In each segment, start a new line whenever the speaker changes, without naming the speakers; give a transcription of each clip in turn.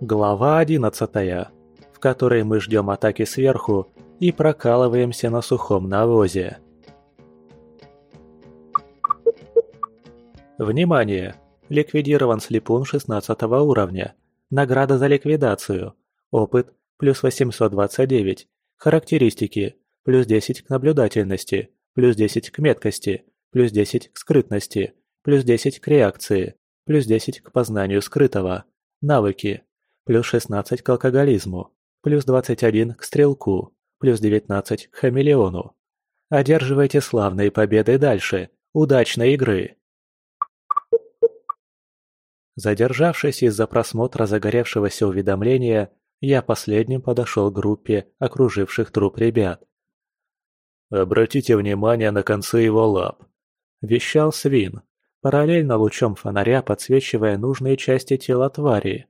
Глава 11, в которой мы ждем атаки сверху и прокалываемся на сухом навозе. Внимание! Ликвидирован слепун 16 уровня. Награда за ликвидацию. Опыт плюс 829. Характеристики плюс 10 к наблюдательности, плюс 10 к меткости, плюс 10 к скрытности, плюс 10 к реакции, плюс 10 к познанию скрытого. Навыки. Плюс 16 к алкоголизму, плюс 21 к стрелку, плюс 19 к хамелеону. Одерживайте славные победы дальше. Удачной игры! Задержавшись из-за просмотра загоревшегося уведомления, я последним подошел к группе окруживших труп ребят.
«Обратите внимание на концы его лап», – вещал свин, параллельно лучом фонаря подсвечивая нужные части тела твари.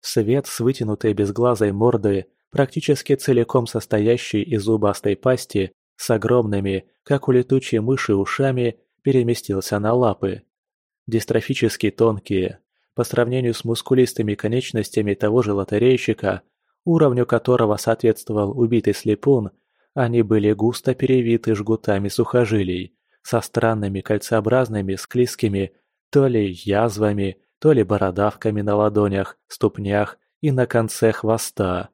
Свет с вытянутой безглазой мордой, практически целиком состоящей из зубастой пасти, с огромными, как у летучей мыши, ушами, переместился на лапы. Дистрофически тонкие, по сравнению с мускулистыми конечностями того же лотерейщика, уровню которого соответствовал убитый слепун, они были густо перевиты жгутами сухожилий, со странными кольцеобразными склизкими то ли язвами, то ли бородавками на ладонях, ступнях и на конце хвоста.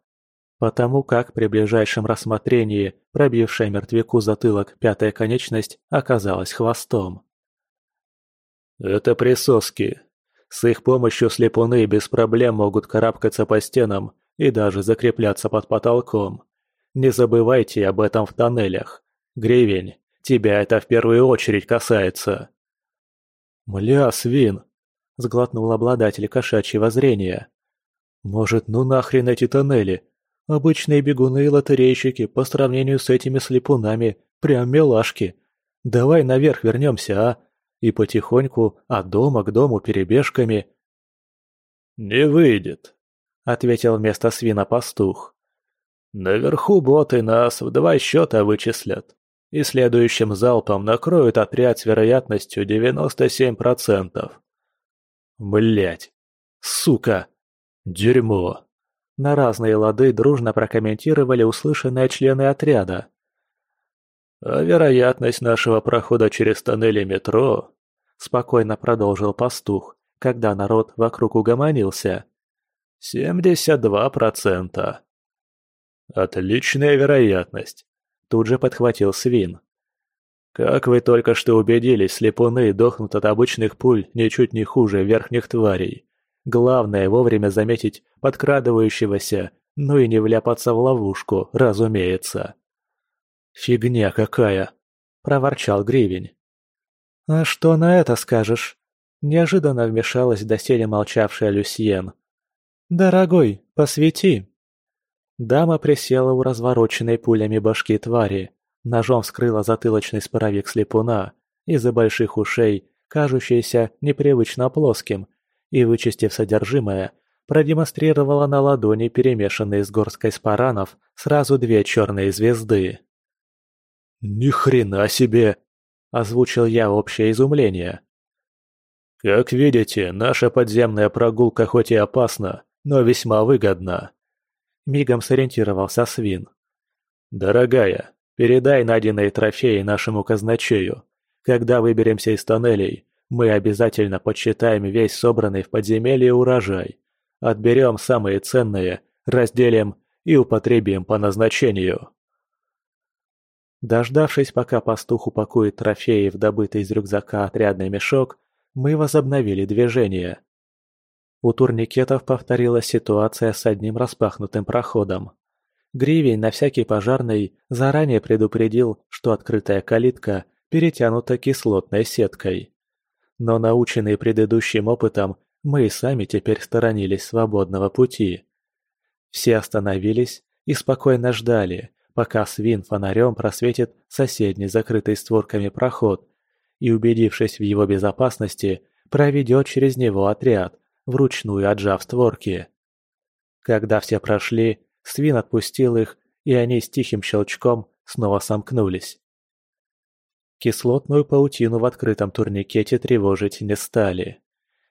Потому как при ближайшем рассмотрении пробившая мертвяку затылок пятая конечность оказалась хвостом. «Это присоски», с их помощью слепуны без проблем могут карабкаться по стенам и даже закрепляться под потолком. Не забывайте об этом в тоннелях. Гривень, тебя это в первую очередь касается.
«Мля, свин!» – сглотнул обладатель кошачьего зрения. «Может, ну нахрен эти тоннели? Обычные бегуны и лотерейщики по сравнению с этими слепунами прям милашки. Давай наверх вернемся, а? и потихоньку от дома к дому перебежками.
«Не выйдет», — ответил вместо свина пастух. «Наверху боты нас в два счета вычислят, и следующим залпом накроют отряд с вероятностью 97%.
Блять, сука, дерьмо. На разные лады дружно прокомментировали услышанные члены отряда.
А вероятность нашего прохода через тоннели метро – спокойно продолжил пастух, когда народ вокруг угомонился. «Семьдесят два процента». «Отличная вероятность», – тут же подхватил свин. «Как вы только что убедились, слепуны дохнут от обычных пуль ничуть не хуже верхних тварей. Главное вовремя заметить подкрадывающегося, ну и не вляпаться в ловушку, разумеется».
«Фигня какая!» – проворчал Гривень. «А что на это скажешь?» Неожиданно вмешалась доселе молчавшая Люсьен. «Дорогой, посвети!» Дама присела у развороченной пулями башки твари, ножом вскрыла затылочный споровик слепуна, из-за больших ушей, кажущийся непривычно плоским, и, вычистив содержимое, продемонстрировала на ладони перемешанные с горсткой спаранов сразу две черные звезды.
«Ни хрена себе!»
озвучил я общее изумление.
«Как видите, наша подземная прогулка хоть и опасна, но весьма выгодна», — мигом сориентировался Свин. «Дорогая, передай найденные трофеи нашему казначею. Когда выберемся из тоннелей, мы обязательно подсчитаем весь собранный в подземелье урожай. Отберем самые ценные, разделим и употребим по назначению».
Дождавшись, пока пастух упакует трофеи в добытый из рюкзака отрядный мешок, мы возобновили движение. У турникетов повторилась ситуация с одним распахнутым проходом. Гривень на всякий пожарный заранее предупредил, что открытая калитка перетянута кислотной сеткой. Но наученные предыдущим опытом, мы и сами теперь сторонились свободного пути. Все остановились и спокойно ждали, пока свин фонарем просветит соседний закрытый створками проход и, убедившись в его безопасности, проведет через него отряд, вручную отжав створки. Когда все прошли, свин отпустил их, и они с тихим щелчком снова сомкнулись. Кислотную паутину в открытом турникете тревожить не стали.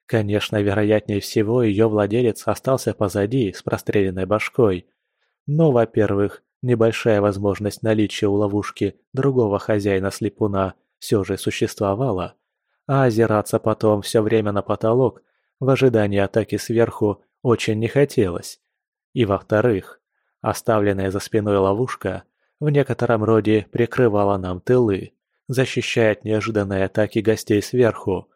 Конечно, вероятнее всего, ее владелец остался позади с простреленной башкой. Но, во-первых, небольшая возможность наличия у ловушки другого хозяина-слепуна все же существовала, а озираться потом все время на потолок в ожидании атаки сверху очень не хотелось. И во-вторых, оставленная за спиной ловушка в некотором роде прикрывала нам тылы, защищая от неожиданной атаки гостей сверху.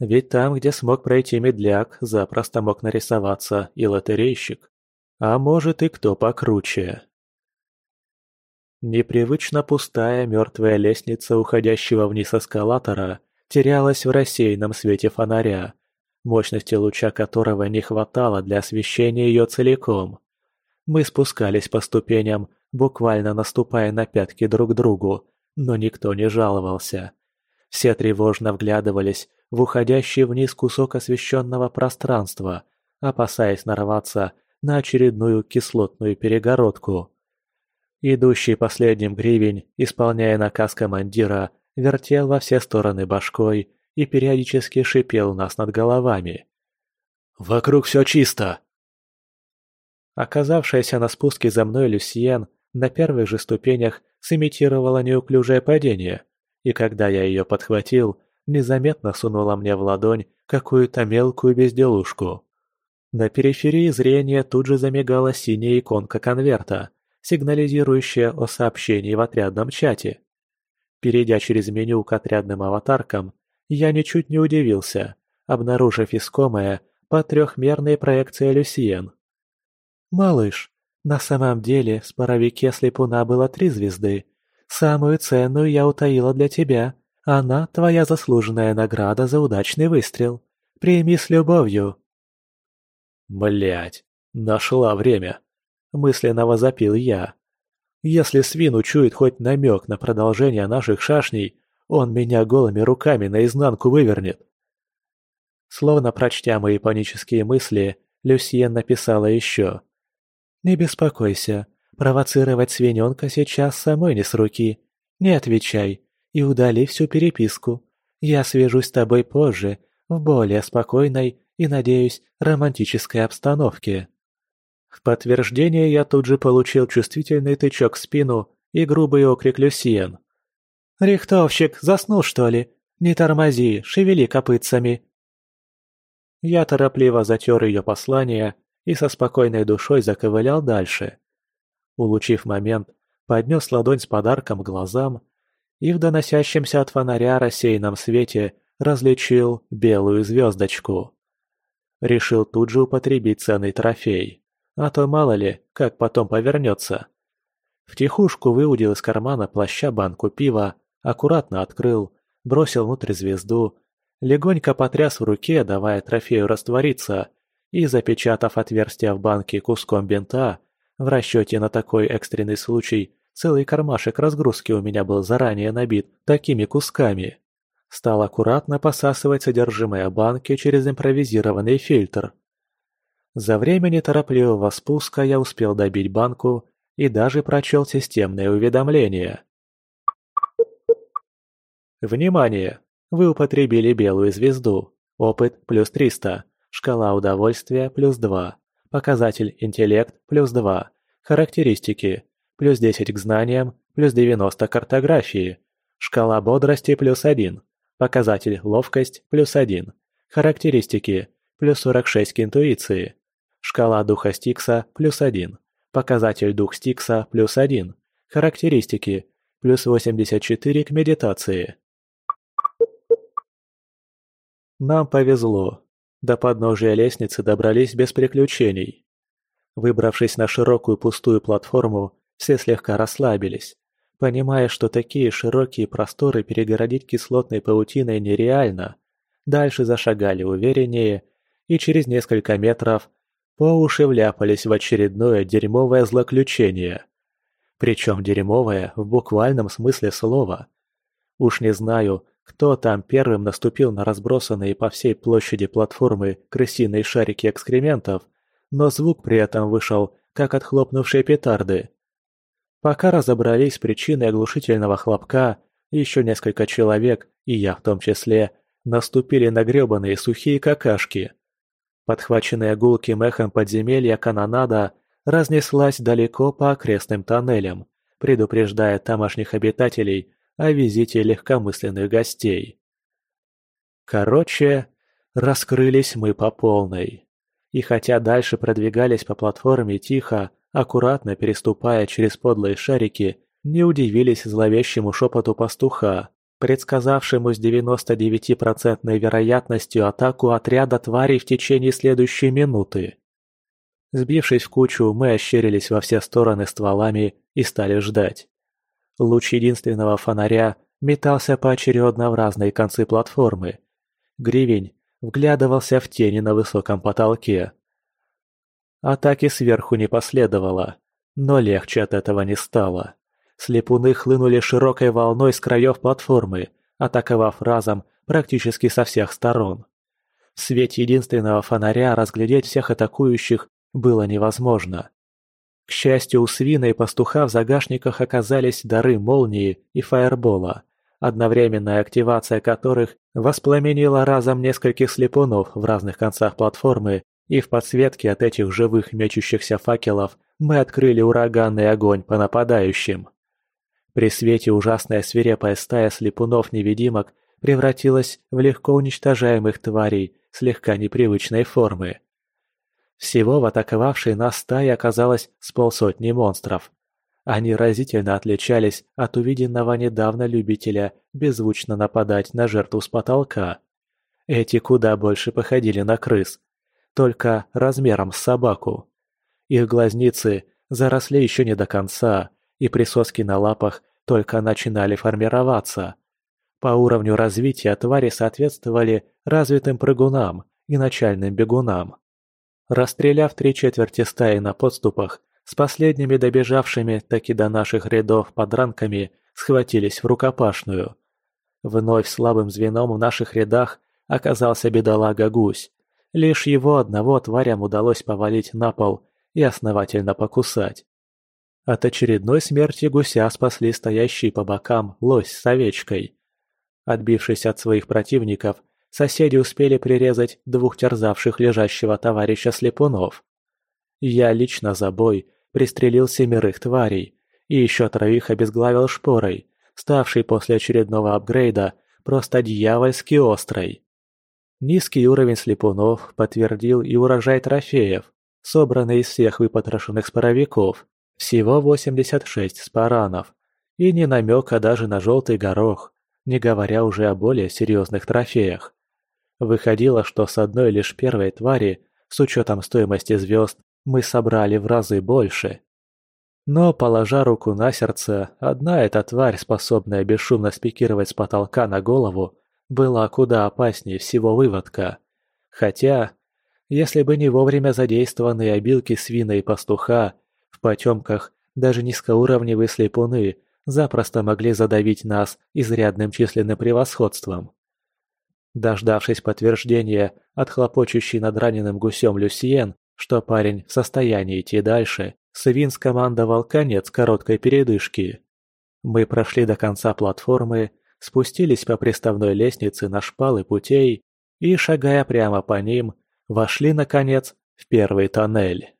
Ведь там, где смог пройти медляк, запросто мог нарисоваться и лотерейщик. А может и кто покруче. Непривычно пустая мертвая лестница уходящего вниз эскалатора терялась в рассеянном свете фонаря, мощности луча которого не хватало для освещения ее целиком. Мы спускались по ступеням, буквально наступая на пятки друг другу, но никто не жаловался. Все тревожно вглядывались в уходящий вниз кусок освещенного пространства, опасаясь нарваться на очередную кислотную перегородку. Идущий последним гривень, исполняя наказ командира, вертел во все стороны башкой и периодически шипел нас над головами. «Вокруг все чисто!» Оказавшаяся на спуске за мной Люсьен на первых же ступенях сымитировала неуклюжее падение, и когда я ее подхватил, незаметно сунула мне в ладонь какую-то мелкую безделушку. На периферии зрения тут же замигала синяя иконка конверта, сигнализирующая о сообщении в отрядном чате. Перейдя через меню к отрядным аватаркам, я ничуть не удивился, обнаружив искомое по трехмерной проекции Люсьен. «Малыш, на самом деле в паровике слепуна было три звезды. Самую ценную я утаила для тебя. Она – твоя заслуженная награда за удачный выстрел. Прими с любовью».
Блять, нашла время. Мысленно возопил я. Если свин учует хоть намек на продолжение наших шашней, он меня голыми руками наизнанку вывернет.
Словно прочтя мои панические мысли, Люсьен написала еще. «Не беспокойся, провоцировать свиненка сейчас самой не с руки. Не отвечай и удали всю переписку. Я свяжусь с тобой позже, в более спокойной и, надеюсь, романтической обстановке». В подтверждение я тут же получил чувствительный тычок в спину и грубый окрик Люсиен. «Рихтовщик, заснул что ли? Не тормози, шевели копытцами!» Я торопливо затер ее послание и со спокойной душой заковылял дальше. Улучив момент, поднес ладонь с подарком к глазам и в доносящемся от фонаря рассеянном свете различил белую звездочку. Решил тут же употребить ценный трофей. А то мало ли, как потом повернется. Втихушку выудил из кармана плаща банку пива, аккуратно открыл, бросил внутрь звезду, легонько потряс в руке, давая трофею раствориться, и, запечатав отверстие в банке куском бинта, в расчете на такой экстренный случай, целый кармашек разгрузки у меня был заранее набит такими кусками. Стал аккуратно посасывать содержимое банки через импровизированный фильтр. За время неторопливого спуска я успел добить банку и даже прочел системное уведомление. Внимание! Вы употребили белую звезду. Опыт плюс 300. Шкала удовольствия плюс 2. Показатель интеллект плюс 2. Характеристики. Плюс 10 к знаниям, плюс 90 к картографии. Шкала бодрости плюс 1. Показатель ловкость плюс 1. Характеристики. Плюс 46 к интуиции. Шкала духа Стикса плюс 1. Показатель дух Стикса плюс 1. Характеристики. Плюс 84 к медитации. Нам повезло. До подножия лестницы добрались без приключений. Выбравшись на широкую пустую платформу, все слегка расслабились, понимая, что такие широкие просторы перегородить кислотной паутиной нереально. Дальше зашагали увереннее, и через несколько метров по уши вляпались в очередное дерьмовое злоключение. Причем дерьмовое в буквальном смысле слова. Уж не знаю, кто там первым наступил на разбросанные по всей площади платформы крысиные шарики экскрементов, но звук при этом вышел, как от хлопнувшей петарды. Пока разобрались с причиной оглушительного хлопка, еще несколько человек, и я в том числе, наступили на грёбаные сухие какашки. Подхваченная гулким эхом подземелья канонада разнеслась далеко по окрестным тоннелям, предупреждая тамошних обитателей о визите легкомысленных гостей. Короче, раскрылись мы по полной. И хотя дальше продвигались по платформе тихо, аккуратно переступая через подлые шарики, не удивились зловещему шепоту пастуха, предсказавшему с 99% вероятностью атаку отряда тварей в течение следующей минуты. Сбившись в кучу, мы ощерились во все стороны стволами и стали ждать. Луч единственного фонаря метался поочередно в разные концы платформы. Гривень вглядывался в тени на высоком потолке. Атаки сверху не последовало, но легче от этого не стало. Слепуны хлынули широкой волной с краев платформы, атаковав разом практически со всех сторон. В свете единственного фонаря разглядеть всех атакующих было невозможно. К счастью, у свина и пастуха в загашниках оказались дары молнии и фаербола, одновременная активация которых воспламенила разом нескольких слепунов в разных концах платформы, и в подсветке от этих живых мечущихся факелов мы открыли ураганный огонь по нападающим. При свете ужасная свирепая стая слепунов-невидимок превратилась в легко уничтожаемых тварей слегка непривычной формы. Всего в атаковавшей нас стае оказалось с полсотни монстров. Они разительно отличались от увиденного недавно любителя беззвучно нападать на жертву с потолка. Эти куда больше походили на крыс, только размером с собаку. Их глазницы заросли еще не до конца, и присоски на лапах только начинали формироваться. По уровню развития твари соответствовали развитым прыгунам и начальным бегунам. Расстреляв три четверти стаи на подступах, с последними добежавшими таки до наших рядов подранками схватились в рукопашную. Вновь слабым звеном в наших рядах оказался бедолага-гусь. Лишь его одного тварям удалось повалить на пол и основательно покусать. От очередной смерти гуся спасли стоящие по бокам лось с овечкой. Отбившись от своих противников, соседи успели прирезать двух терзавших лежащего товарища слепунов. Я лично за бой пристрелил семерых тварей и еще троих обезглавил шпорой, ставшей после очередного апгрейда просто дьявольски острой. Низкий уровень слепунов подтвердил и урожай трофеев, собранный из всех выпотрошенных споровиков, всего 86 спаранов. И ни намека даже на желтый горох, не говоря уже о более серьезных трофеях. Выходило, что с одной лишь первой твари, с учетом стоимости звезд, мы собрали в разы больше. Но, положа руку на сердце, одна эта тварь, способная бесшумно спикировать с потолка на голову, была куда опаснее всего выводка. Хотя, если бы не вовремя задействованные обилки свина и пастуха, в потемках даже низкоуровневые слепуны запросто могли задавить нас изрядным численным превосходством. Дождавшись подтверждения от хлопочущей над раненым гусем Люсьен, что парень в состоянии идти дальше, Свин скомандовал конец короткой передышки. Мы прошли до конца платформы, спустились по приставной лестнице на шпалы путей и, шагая прямо по ним, вошли, наконец, в первый тоннель.